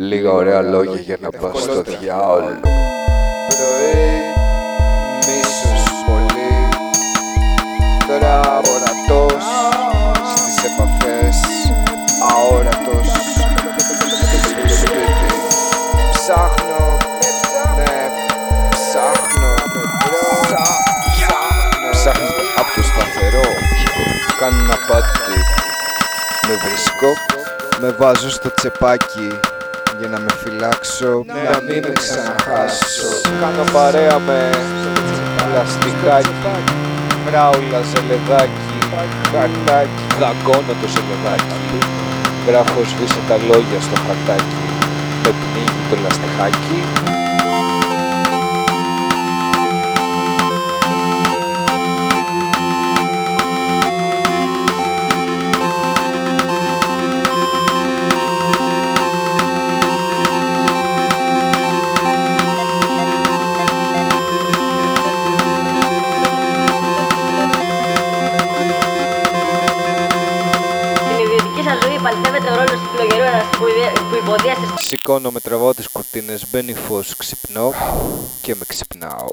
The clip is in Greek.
Λίγα ωραία λόγια για να πας στο διάολο. Πρωί, μίσος πολύ. Τώρα ορατός στις επαφές Αόρατος στο σπίτι. Ψάχνω, ναι, ψάχνω. Ψάχνω απ' το σταθερό. Κάνω ένα πάτη Με βρίσκω με βάζω στο τσεπάκι για να με φυλάξω να μην με ξαναχάσω. Κάνω παρέα με λαστιχάκι, φράουλα, ζελεδάκι, χαρτάκι. Δαγκώνω το ζελεδάκι, γράφω σβήσε τα λόγια στο χαρτάκι. Με πνίγει το λαστιχάκι ιδιωτική σα ζωή παληθεύεται ο ρόλο του φλογερού εραστικού που υποδίαστε Σηκώνω με τραβάω τις κουρτίνες, μπαίνει φως, ξυπνώ και με ξυπνάω